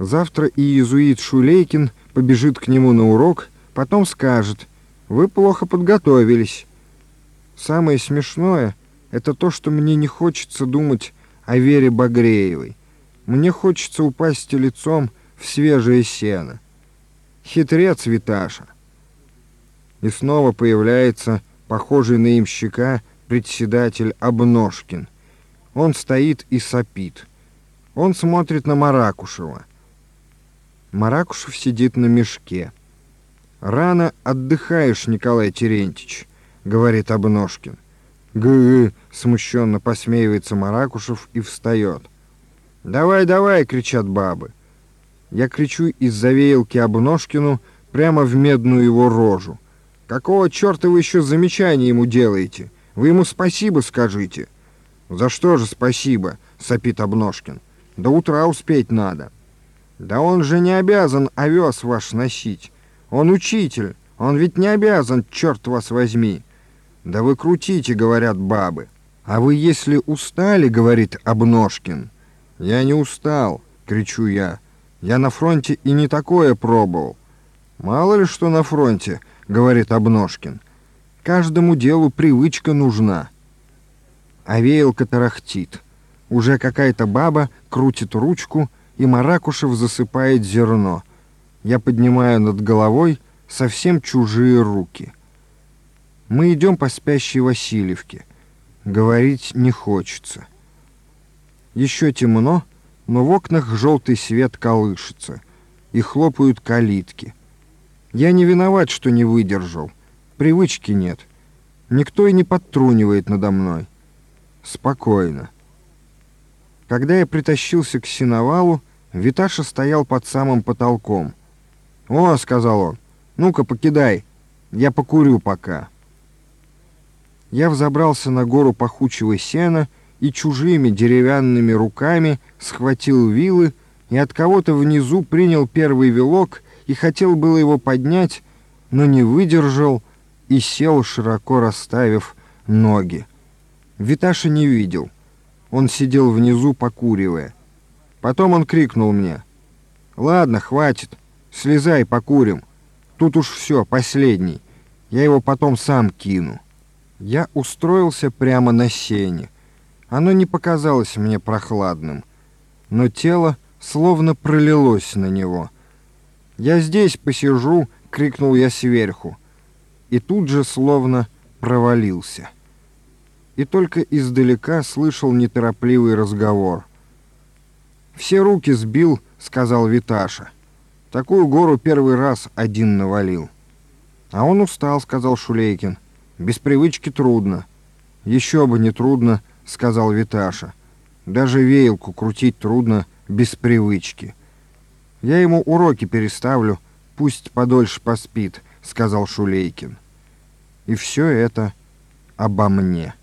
Завтра и иезуит Шулейкин побежит к нему на урок, потом скажет, «Вы плохо подготовились». Самое смешное — это то, что мне не хочется думать о Вере Багреевой. Мне хочется упасть лицом в свежее сено. Хитрец Виташа. И снова появляется похожий на имщика председатель Обножкин. Он стоит и сопит. Он смотрит на Маракушева. Маракушев сидит на мешке. «Рано отдыхаешь, Николай Терентьевич», — говорит Обножкин. «Гы-гы», — смущенно посмеивается Маракушев и встает. «Давай, давай!» — кричат бабы. Я кричу из-за веялки Обножкину прямо в медную его рожу. «Какого черта вы еще замечания ему делаете? Вы ему спасибо скажите». «За что же спасибо?» — сопит Обножкин. «До утра успеть надо». «Да он же не обязан овес ваш носить. Он учитель, он ведь не обязан, черт вас возьми». «Да вы крутите», — говорят бабы. «А вы, если устали, — говорит Обножкин». «Я не устал», — кричу я. «Я на фронте и не такое пробовал». «Мало ли что на фронте», — говорит Обножкин. «Каждому делу привычка нужна». А веялка тарахтит. Уже какая-то баба крутит ручку, и Маракушев засыпает зерно. Я поднимаю над головой совсем чужие руки. Мы идем по спящей Васильевке. Говорить не хочется. Еще темно, но в окнах желтый свет колышется, и хлопают калитки. Я не виноват, что не выдержал. Привычки нет. Никто и не подтрунивает надо мной. Спокойно. Когда я притащился к синовалу, Виташа стоял под самым потолком. «О», — сказал он, — «ну-ка, покидай, я покурю пока». Я взобрался на гору пахучего сена и чужими деревянными руками схватил вилы и от кого-то внизу принял первый вилок и хотел было его поднять, но не выдержал и сел, широко расставив ноги. Виташа не видел. Он сидел внизу, покуривая. Потом он крикнул мне. «Ладно, хватит. Слезай, покурим. Тут уж все, последний. Я его потом сам кину». Я устроился прямо на сене. Оно не показалось мне прохладным, но тело словно пролилось на него. «Я здесь посижу!» — крикнул я сверху. И тут же словно провалился. И только издалека слышал неторопливый разговор. «Все руки сбил», — сказал Виташа. «Такую гору первый раз один навалил». «А он устал», — сказал Шулейкин. «Без привычки трудно». «Еще бы не трудно», — сказал Виташа. «Даже веялку крутить трудно без привычки». «Я ему уроки переставлю, пусть подольше поспит», — сказал Шулейкин. «И все это обо мне».